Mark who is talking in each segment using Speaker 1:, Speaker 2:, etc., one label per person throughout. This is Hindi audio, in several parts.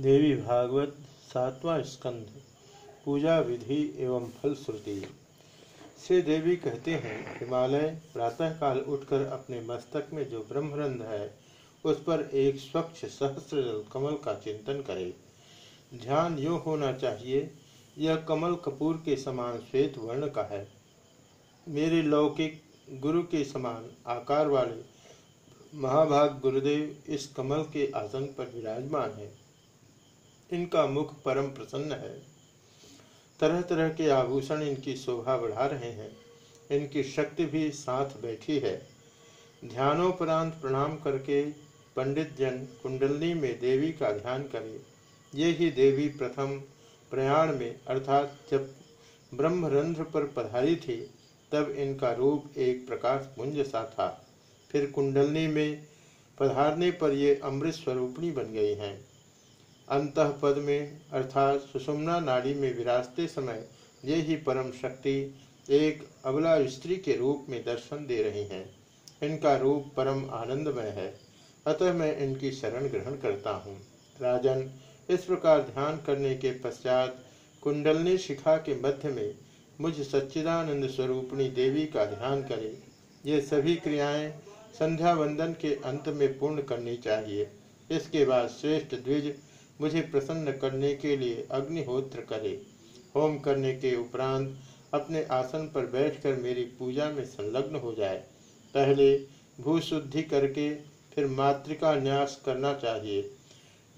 Speaker 1: देवी भागवत सातवां स्कंध पूजा विधि एवं फल श्रुति। श्री देवी कहते हैं, हिमालय प्रातःकाल उठकर अपने मस्तक में जो ब्रह्मरंध है, उस पर एक स्वच्छ सहस्र कमल का चिंतन करे। ध्यान यो होना चाहिए, यह कमल कपूर के समान श्वेत वर्ण का है। मेरे लौकिक गुरु के समान आकार वाले महाभाग गुरुदेव इस कमल के आसन पर विराजमान है। इनका मुख परम प्रसन्न है। तरह तरह के आभूषण इनकी शोभा बढ़ा रहे हैं। इनकी शक्ति भी साथ बैठी है। ध्यानोपरांत प्रणाम करके पंडित जन कुंडलनी में देवी का ध्यान करें। ये ही देवी प्रथम प्रयाण में, अर्थात जब ब्रह्मरंध्र पर पधारी थी, तब इनका रूप एक प्रकाश पुंज सा था। फिर कुंडलनी में पधारने पर ये अमृत स्वरूपणी बन गई हैं। अंतपद में अर्थात सुषुम्ना नाड़ी में विराजते समय ये ही परम शक्ति एक अबला स्त्री के रूप में दर्शन दे रही हैं। इनका रूप परम आनंदमय है। अतः मैं इनकी शरण ग्रहण करता हूँ। राजन, इस प्रकार ध्यान करने के पश्चात कुंडलनी शिखा के मध्य में मुझ सच्चिदानंद स्वरूपणी देवी का ध्यान करें। ये सभी क्रियाएँ संध्या वंदन के अंत में पूर्ण करनी चाहिए। इसके बाद श्रेष्ठ द्विज मुझे प्रसन्न करने के लिए अग्निहोत्र करे। होम करने के उपरांत अपने आसन पर बैठकर मेरी पूजा में संलग्न हो जाए। पहले भूशुद्धि करके फिर मातृका न्यास करना चाहिए।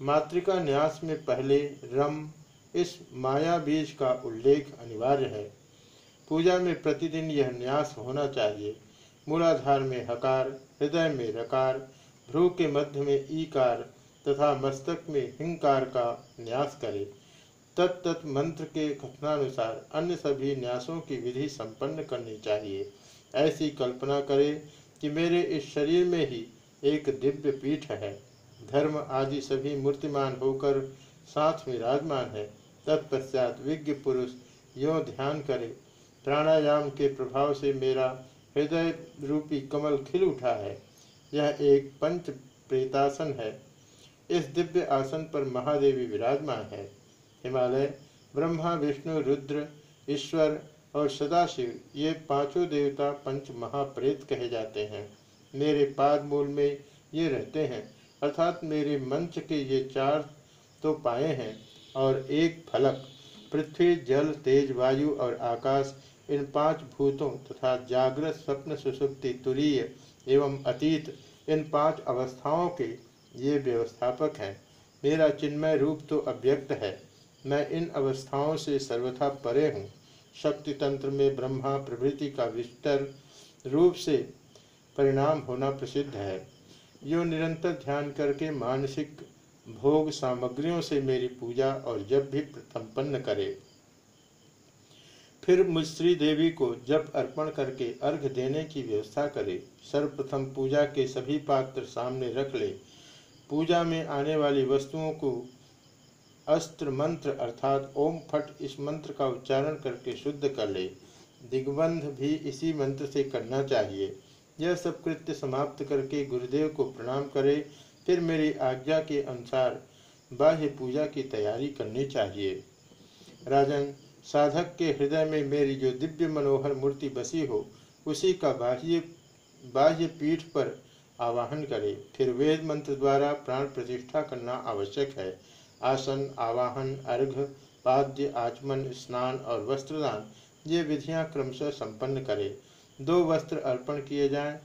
Speaker 1: मातृका न्यास में पहले रम, इस माया बीज का उल्लेख अनिवार्य है। पूजा में प्रतिदिन यह न्यास होना चाहिए। मूलाधार में हकार, हृदय में रकार, भ्रू के मध्य में ईकार तथा मस्तक में हिंकार का न्यास करे। तत्त मंत्र के कथनानुसार अन्य सभी न्यासों की विधि संपन्न करनी चाहिए। ऐसी कल्पना करे कि मेरे इस शरीर में ही एक दिव्य पीठ है। धर्म आदि सभी मूर्तिमान होकर साथ में विराजमान है। तत्पश्चात विज्ञ पुरुष यो ध्यान करे। प्राणायाम के प्रभाव से मेरा हृदय रूपी कमल खिल उठा है। यह एक पंच प्रेतासन है। इस दिव्य आसन पर महादेवी विराजमान है। हिमालय, ब्रह्मा, विष्णु, रुद्र, ईश्वर और सदाशिव, ये पाँचों देवता पंच महाप्रेत कहे जाते हैं। मेरे पाद मूल में ये रहते हैं, अर्थात मेरे मंच के ये चार तो पाए हैं, और एक फलक, पृथ्वी, जल, तेज वायु और आकाश, इन पाँच भूतों तथा जागृत, स्वप्न, सुसुप्ति तुरीय एवं अतीत, इन पाँच अवस्थाओं के ये व्यवस्थापक हैं। मेरा चिन्मय रूप तो अव्यक्त है। मैं इन अवस्थाओं से सर्वथा परे हूँ। शक्ति तंत्र में ब्रह्मा प्रवृत्ति का विस्तर रूप से परिणाम होना प्रसिद्ध है। यो निरंतर ध्यान करके मानसिक भोग सामग्रियों से मेरी पूजा और जब भी संपन्न करे। फिर मुझ श्री देवी को जब अर्पण करके अर्घ देने की व्यवस्था करे। सर्वप्रथम पूजा के सभी पात्र सामने रख ले। पूजा में आने वाली वस्तुओं को अस्त्र मंत्र अर्थात ओम फट इस मंत्र का उच्चारण करके शुद्ध कर ले। दिग्बंध भी इसी मंत्र से करना चाहिए। यह सब कृत्य समाप्त करके गुरुदेव को प्रणाम करे, फिर मेरी आज्ञा के अनुसार बाह्य पूजा की तैयारी करनी चाहिए। राजन, साधक के हृदय में मेरी जो दिव्य मनोहर मूर्ति बसी हो, उसी का बाह्य बाह्य पीठ पर आवाहन करे। फिर वेद मंत्र द्वारा प्राण प्रतिष्ठा करना आवश्यक है। आसन आवाहन अर्घ पाद्य आचमन स्नान और वस्त्रदान ये विधियाँ क्रमशः संपन्न करे। दो वस्त्र अर्पण किए जाएँ,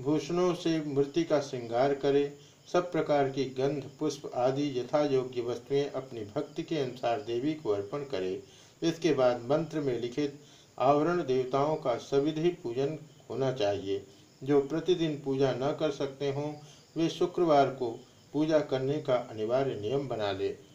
Speaker 1: भूषणों से मूर्ति का श्रृंगार करे। सब प्रकार की गंध पुष्प आदि यथा योग्य वस्तुएँ अपनी भक्ति के अनुसार देवी को अर्पण करे। इसके बाद मंत्र में लिखित आवरण देवताओं का सविधि पूजन होना चाहिए। जो प्रतिदिन पूजा न कर सकते हों, वे शुक्रवार को पूजा करने का अनिवार्य नियम बना ले।